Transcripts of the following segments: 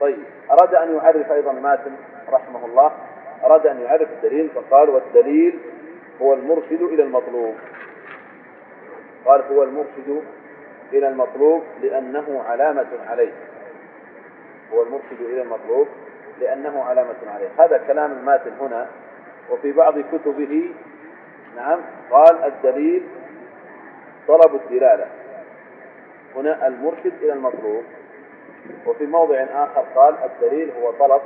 طيب أراد أن يعرف أيضا ماتن رحمه الله أراد أن يعرف الدليل فقال والدليل هو المرشد إلى المطلوب. قال هو المرشد إلى المطلوب لأنه علامة عليه. هو المرشد إلى المطلوب لأنه علامة عليه. هذا كلام الماتن هنا وفي بعض كتبه نعم قال الدليل طلب الدلالة. هنا المرشد إلى المطلوب. وفي موضع آخر قال الدليل هو طلب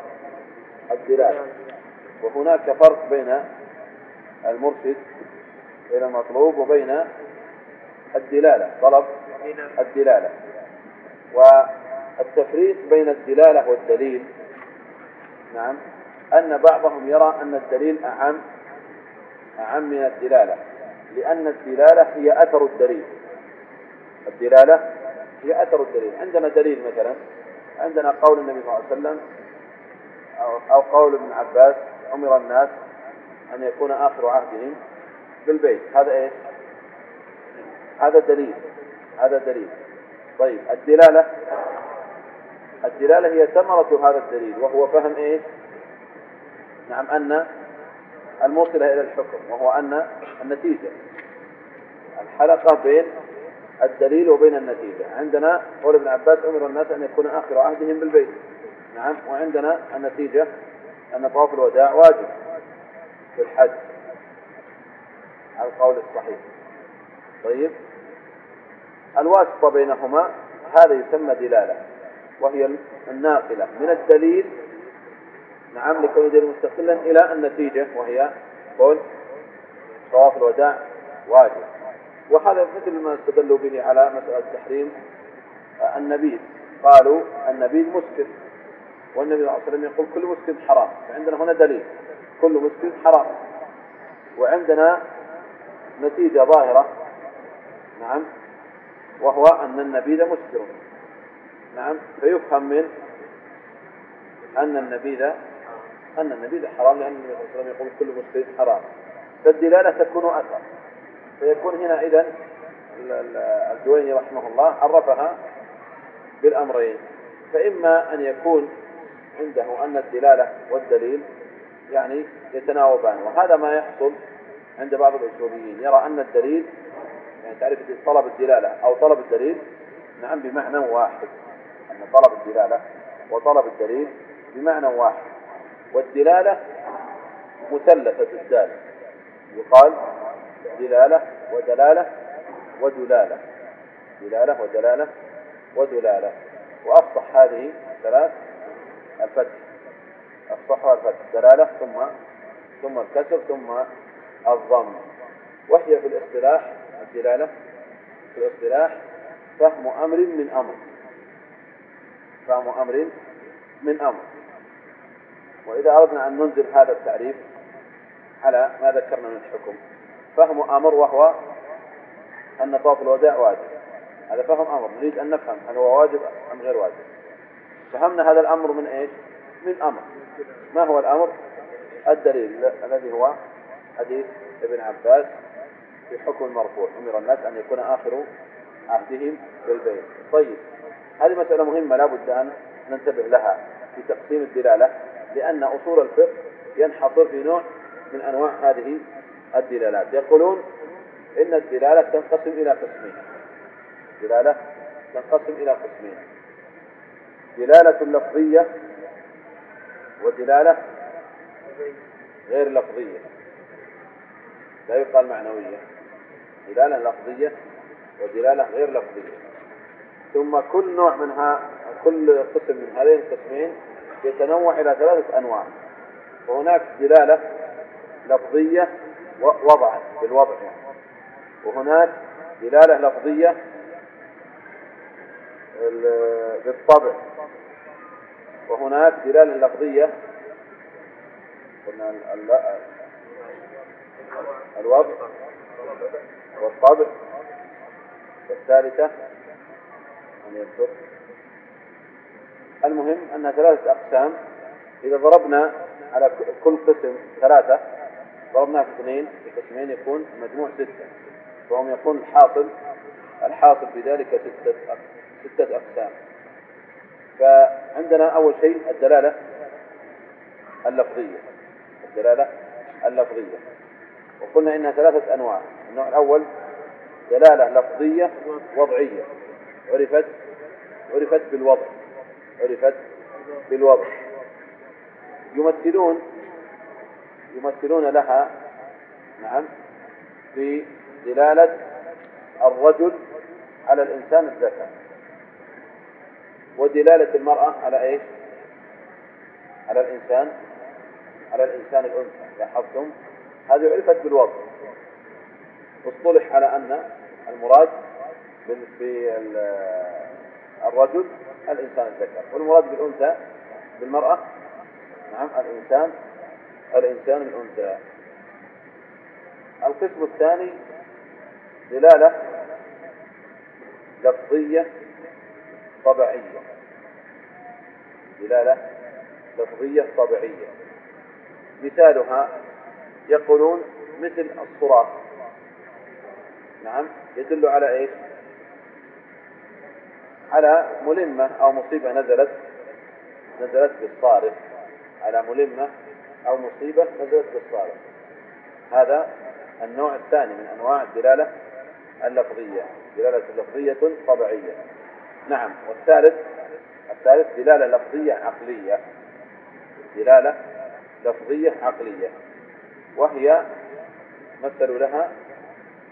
الدلالة وهناك فرق بين المرشد إلى المطلوب وبين الدلالة طلب الدلالة. والتفريق بين الدلالة والدليل نعم أن بعضهم يرى أن الدليل أعم أعم من الدلالة لأن الدلالة هي أثر الدليل. الدلالة هي أثر الدليل. عندنا دليل مثلا عندنا قول النبي صلى الله عليه وسلم أو قول ابن عباس أمر الناس أن يكون آخر عهدهم بالبيت. هذا إيه هذا دليل. هذا دليل. طيب الدلالة؟ الدلالة هي ثمرة هذا الدليل وهو فهم إيه نعم أن الموصلة إلى الحكم وهو أن النتيجة. الحلقة بين الدليل وبين النتيجة. عندنا قول ابن عباس أمر الناس أن يكون آخر عهدهم بالبيت. نعم وعندنا النتيجة أن طواف الوداع واجب في الحج. على القول الصحيح. طيب. الواسطة بينهما هذا يسمى دلالة وهي الناقلة من الدليل. نعم لكون دليل مستقلا إلى النتيجة وهي قول طواف الوداع واجب. وهذا مثل ما استدلوا به على مسألة تحريم النبيذ. قالوا النبيذ مسكر والنبي صلى الله عليه وسلم يقول كل مسكر حرام فعندنا هنا دليل. كل مسكر حرام. وعندنا نتيجة ظاهرة. نعم. وهو أن النبيذ مسكر نعم. فيفهم من أن النبيذ أن النبيذ حرام لأن النبي صلى الله عليه وسلم يقول كل مسكر حرام. فالدلالة تكون أثر. فيكون هنا إذا الجويني رحمه الله عرفها بالأمرين. فإما أن يكون عنده أن الدلالة والدليل يعني يتناوبان وهذا ما يحصل عند بعض الأصوليين. يرى أن الدليل يعني تعرف طلب الدلالة أو طلب الدليل نعم بمعنى واحد. أن طلب الدلالة وطلب الدليل بمعنى واحد. والدلالة مثلثة الدال. يقال دلالة ودلالة ودلالة. دلالة ودلالة ودلالة. وأفصح هذه ثلاث الفتح. أفصحها الفتح. دلالة ثم ثم الكسر ثم الضم. وهي في الاصطلاح الدلالة. في الاصطلاح فهم أمر من أمر. فهم أمر من أمر. وإذا أردنا أن ننزل هذا التعريف على ما ذكرنا من الحكم. فهم أمر وهو أن طواف الوداع واجب. هذا فهم أمر نريد أن نفهم هل هو واجب أم غير واجب. فهمنا هذا الأمر من إيش؟ من أمر. ما هو الأمر؟ الدليل الذي هو حديث ابن عباس في حكم المرفوع. أمر الناس أن يكون آخر عهدهم بالبيت. طيب هذه مسألة مهمة لا بد أن ننتبه لها في تقسيم الدلالة لأن أصول الفقه ينحصر في نوع من أنواع هذه الدلالات. يقولون إن الدلالة تنقسم إلى قسمين. الدلالة تنقسم إلى قسمين. دلالة لفظية ودلالة غير لفظية. لا يقال معنوية. دلالة لفظية ودلالة غير لفظية. ثم كل نوع منها كل قسم من هذين القسمين يتنوع إلى ثلاثة أنواع. وهناك دلالة لفظية وضعا بالوضع يعني. وهناك دلالة لفظية بالطبع. وهناك دلالة لفظية. قلنا الوضع والطبع. والثالثة أن يذكر. المهم أنها ثلاثة أقسام. إذا ضربنا على كل قسم ثلاثة ضربناها في اثنين في قسمين يكون المجموع ستة. فهم يكون الحاصل الحاصل في ذلك ستة ستة أقسام. عندنا أول شيء الدلالة اللفظية. الدلالة اللفظية. وقلنا إنها ثلاثة أنواع. النوع الأول دلالة لفظية وضعية. عرفت؟ عرفت بالوضع. عرفت بالوضع. يمثلون يمثلون لها نعم في دلالة الرجل على الإنسان الذكر. ودلالة المرأة على إيش؟ على الإنسان على الإنسان الأنثى. لاحظتم؟ هذه عرفت بالوضع. اصطلح على أن المراد بالرجل الإنسان الذكر. والمراد بالأنثى بالمرأة نعم الإنسان الإنسان الأنثى القسم الثاني دلالة لفظية طبيعية. دلالة لفظية طبيعية. مثالها يقولون مثل الصراخ. نعم يدل على إيش؟ على ملمة أو مصيبة نزلت نزلت بالصارخ. على ملمة أو مصيبة نزلت بالصارخ هذا النوع الثاني من أنواع الدلالة اللفظية. دلالة لفظية طبيعية. نعم والثالث الثالث دلالة لفظية عقلية. دلالة لفظية عقلية. وهي مثلوا لها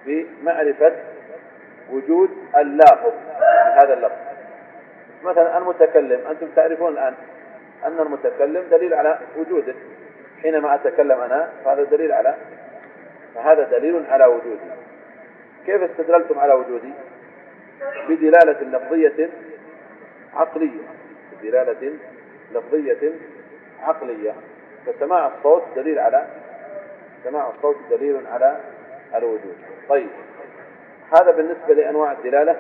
بمعرفة وجود اللافظ هذا اللفظ. مثلا المتكلم أنتم تعرفون الآن أن المتكلم دليل على وجوده. حينما أتكلم أنا فهذا دليل على فهذا دليل على وجودي. كيف استدللتم على وجودي؟ بدلالة لفظية عقلية. بدلالة لفظية عقلية. فسماع الصوت دليل على سماع الصوت دليل على الوجود. طيب. هذا بالنسبة لأنواع الدلالة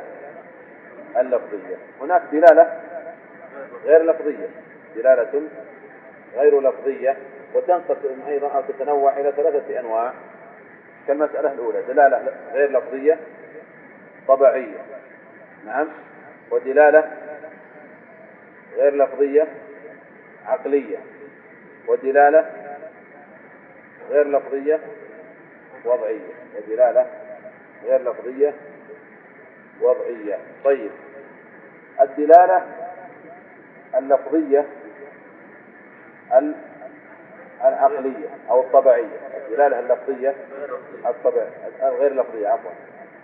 اللفظية. هناك دلالة غير لفظية. دلالة غير لفظية. وتنقسم أيضا أو تتنوع إلى ثلاثة أنواع. كالمسألة الأولى دلالة غير لفظية طبيعية نعم ودلالة غير لفظية عقلية ودلالة غير لفظية وضعية ودلالة غير لفظية وضعية. طيب الدلالة اللفظية العقلية أو الطبيعية. الدلالة اللفظية الطبيعية الغير لفظية عفوا.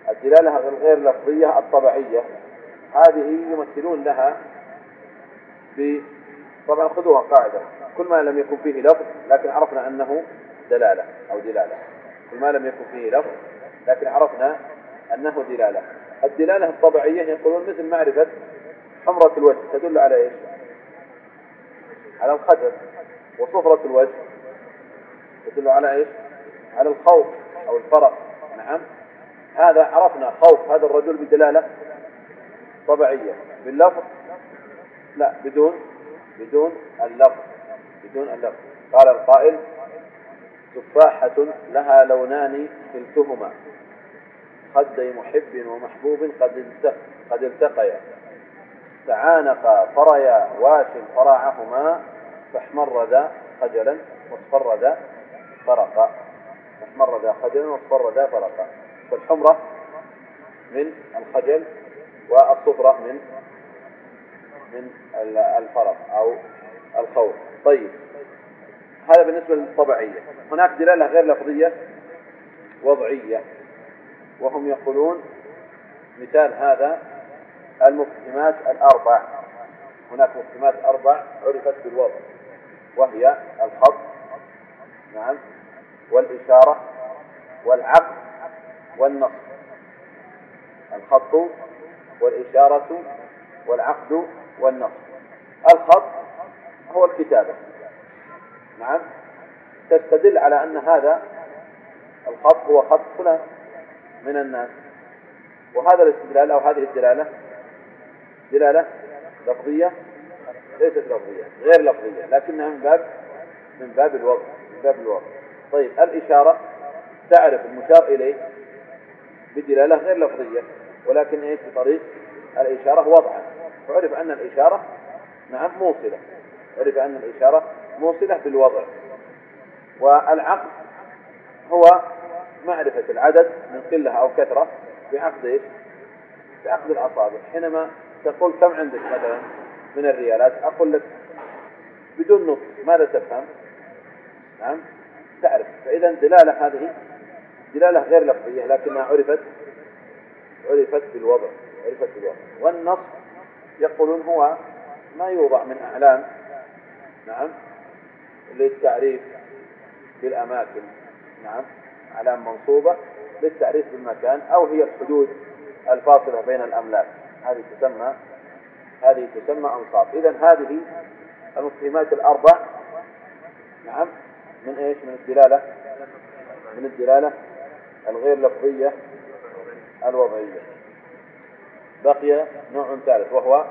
الدلالة الغير لفظية الطبيعية هذه يمثلون لها ب طبعا خذوها قاعدة كل ما لم يكن فيه لفظ لكن عرفنا أنه دلالة أو دلالة. كل ما لم يكن فيه لفظ لكن عرفنا أنه دلالة. الدلالة الطبيعية يقولون مثل معرفة حمرة الوجه تدل على إيش؟ على الخجل وصفرة الوجه. تدل على إيش؟ على الخوف أو الفرق نعم. هذا عرفنا خوف هذا الرجل بدلالة طبيعية. باللفظ؟ لا بدون بدون اللفظ بدون اللفظ. قال القائل تفاحة لها لونان كلتهما. خدي محب ومحبوب قد قد التقيا. تعانقا فرأيا واش فراعهما فاحمر ذا خجلا واصفر ذا فرقا احمر ذا خجلا واصفر ذا فرقا فالحمرة من الخجل والصفرة من من الفرق أو الخوف. طيب. هذا بالنسبة للطبيعية. هناك دلالة غير لفظية وضعية. وهم يقولون مثال هذا المفهمات الأربع. هناك مفهمات أربع عرفت بالوضع وهي الخط. نعم. والإشارة والعقد والنص الخط والإشارة والعقد والنص الخط هو الكتابة. نعم. تستدل على أن هذا الخط هو خط فلان من الناس. وهذا الاستدلال أو هذه الدلالة دلالة لفظية ليست لفظية غير لفظية لكنها من باب من باب الوضع من باب الوضع. طيب الإشارة تعرف المشار إليه بدلالة غير لفظية ولكن إيش؟ بطريق الإشارة وضعا فعرف أن الإشارة نعم موصلة. عرف أن الإشارة موصلة بالوضع. والعقد هو معرفة العدد من قلة أو كثرة بعقد إيش؟ بعقد الأصابع. حينما تقول كم عندك مثلا من الريالات أقول لك بدون نطق ماذا تفهم؟ نعم؟ تعرف. فإذا دلالة هذه دلالة غير لفظية لكنها عرفت عرفت بالوضع عرفت بالوضع. والنص يقولون هو ما يوضع من أعلام نعم للتعريف بالأماكن نعم أعلام منصوبة للتعريف بالمكان أو هي الحدود الفاصلة بين الأملاك. هذه تسمى هذه تسمى أنصاف. إذا هذه المفهمات الأربع نعم من إيش؟ من الدلالة. من الدلالة الغير لفظية الوضعية. بقي نوع ثالث وهو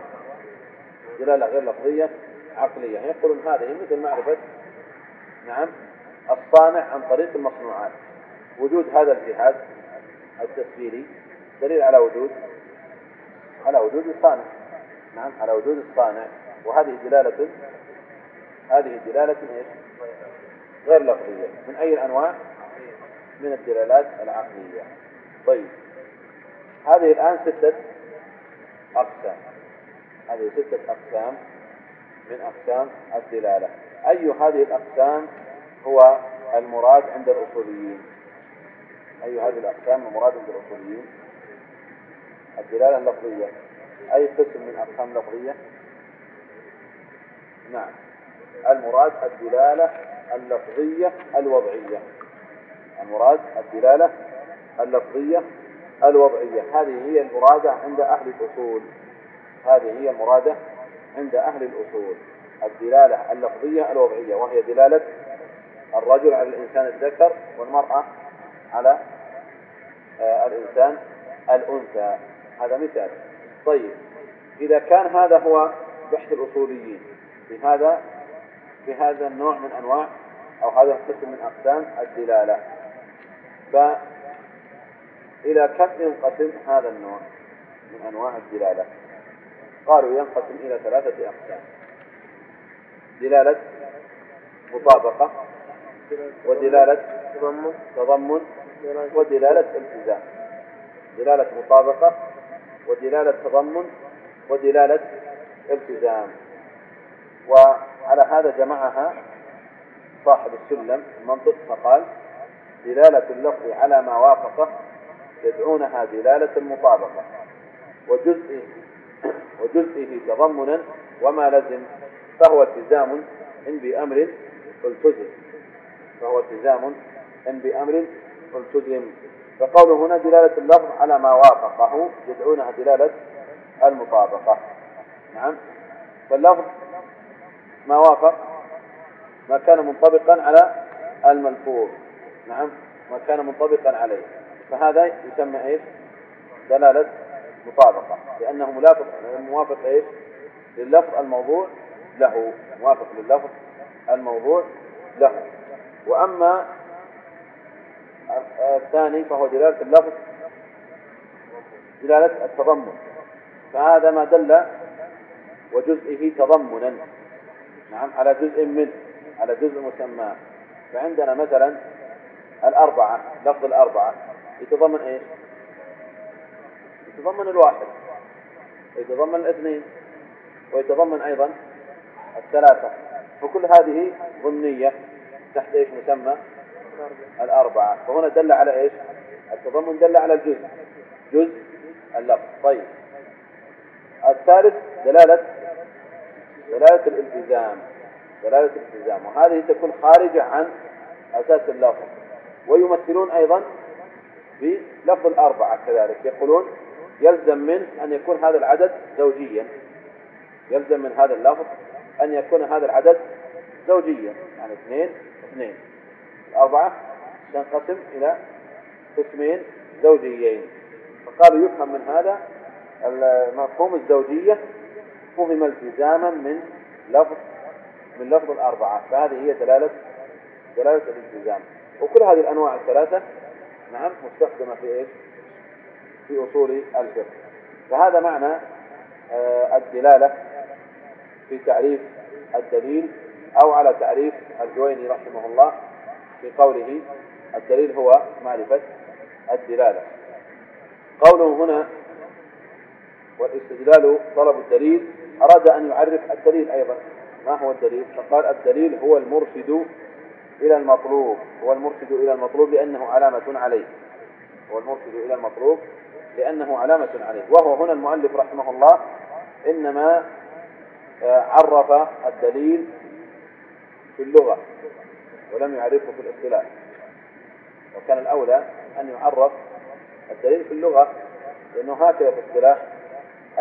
دلالة غير لفظية عقلية. يقولون هذه مثل معرفة نعم الصانع عن طريق المصنوعات. وجود هذا الجهاز التسجيلي دليل على وجود على وجود الصانع. نعم على وجود الصانع. وهذه دلالة هذه دلالة إيش؟ غير لفظية من أي الأنواع؟ من الدلالات العقلية. طيب. هذه الآن ستة أقسام. هذه ستة أقسام من أقسام الدلالة. أي هذه الأقسام هو المراد عند الأصوليين؟ أي هذه الأقسام المراد عند الأصوليين؟ الدلالة اللفظية. أي قسم من أقسام لفظية؟ نعم. المراد الدلالة اللفظية الوضعية. المراد الدلالة اللفظية الوضعية. هذه هي المرادة عند أهل الأصول. هذه هي المرادة عند أهل الأصول. الدلالة اللفظية الوضعية وهي دلالة الرجل على الإنسان الذكر والمرأة على آه، الإنسان الأنثى. هذا مثال. طيب إذا كان هذا هو بحث الأصوليين في هذا في هذا النوع من أنواع أو هذا القسم من أقسام الدلالة. فإلى كم ينقسم هذا النوع من أنواع الدلالة؟ قالوا ينقسم إلى ثلاثة أقسام. دلالة مطابقة ودلالة تضمن ودلالة التزام. دلالة مطابقة ودلالة تضمن ودلالة التزام. وعلى هذا جمعها صاحب السلم المنطق فقال دلالة اللفظ على ما وافقه يدعونها دلالة المطابقة وجزئه وجزئه تضمنا وما لزم فهو التزام إن بأمر التزم فهو التزام إن بأمر التزم فقوله هنا دلالة اللفظ على ما وافقه يدعونها دلالة المطابقة. نعم. فاللفظ ما وافق ما كان منطبقا على الملفوظ نعم ما كان منطبقا عليه. فهذا يسمى إيش؟ دلالة مطابقة. لأنه ملافق موافق إيش؟ لللفظ الموضوع له. موافق لللفظ الموضوع له. وأما الثاني فهو دلالة اللفظ دلالة التضمن. فهذا ما دل وجزئه تضمنا. نعم على جزء منه على جزء مسمى. فعندنا مثلا الأربعة لفظ الأربعة يتضمن إيش؟ يتضمن الواحد ويتضمن الاثنين ويتضمن أيضا الثلاثة. وكل هذه ضمنية تحت إيش مسمى؟ الأربعة. فهنا دل على إيش؟ التضمن دل على الجزء جزء اللفظ. طيب. الثالث دلالة دلالة الالتزام دلالة الالتزام. وهذه تكون خارجة عن أساس اللفظ. ويمثلون أيضا بلفظ الأربعة كذلك. يقولون يلزم منه أن يكون هذا العدد زوجيا. يلزم من هذا اللفظ أن يكون هذا العدد زوجيا. يعني اثنين اثنين. الأربعة تنقسم إلى قسمين زوجيين. فقالوا يفهم من هذا مفهوم الزوجية فهم التزاما من لفظ من لفظ الأربعة. فهذه هي دلالة دلالة الالتزام. وكل هذه الأنواع الثلاثة نعم مستخدمة في إيش؟ في أصول الفقه. فهذا معنى آه الدلالة في تعريف الدليل أو على تعريف الجويني رحمه الله في قوله الدليل هو معرفة الدلالة. قوله هنا والاستدلال طلب الدليل أراد أن يعرف الدليل أيضا. ما هو الدليل؟ فقال الدليل هو المرشد إلى المطلوب. هو المرشد إلى المطلوب لأنه علامة عليه. هو المرشد إلى المطلوب لأنه علامة عليه. وهو هنا المؤلف رحمه الله. إنما آه، عرف الدليل في اللغة ولم يعرفه في الاصطلاح. وكان الأولى أن يعرف الدليل في اللغة لأنه هكذا في اصطلاح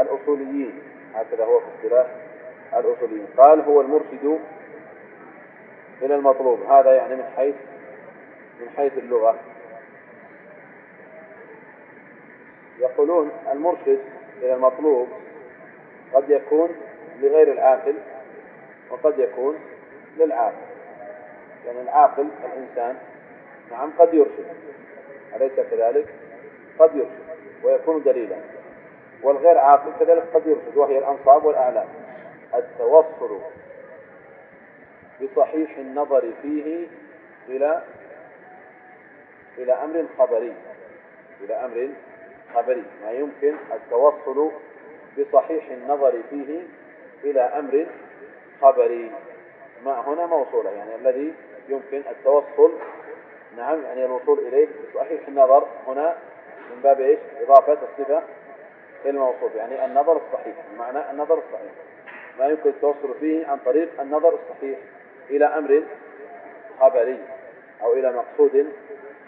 الأصوليين. هكذا هو في اصطلاح الأصوليين. قال هو المرشد إلى المطلوب. هذا يعني من حيث من حيث اللغة. يقولون المرشد إلى المطلوب قد يكون لغير العاقل وقد يكون للعاقل. يعني العاقل الإنسان نعم قد يرشد. أليس كذلك؟ قد يرشد ويكون دليلا. والغير عاقل كذلك قد يرشد وهي الأنصاب والأعلام التوصل بصحيح النظر فيه إلى إلى أمر خبري إلى أمر خبري. ما يمكن التوصل بصحيح النظر فيه إلى أمر خبري. ما هنا موصولة يعني الذي يمكن التوصل نعم يعني الوصول إليه بصحيح النظر. هنا من باب إيش؟ إضافة الصفة الموصوف يعني النظر الصحيح بمعنى النظر الصحيح. ما يمكن التوصل فيه عن طريق النظر الصحيح إلى أمر خبري أو إلى مقصود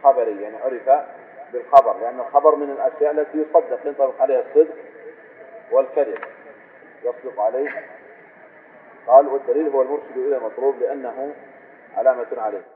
خبري يعني عرف بالخبر لأن الخبر من الأشياء التي يصدق ينطبق عليها الصدق والكذب يصدق عليه. قال والدليل هو المرشد إلى المطلوب لأنه علامة عليه.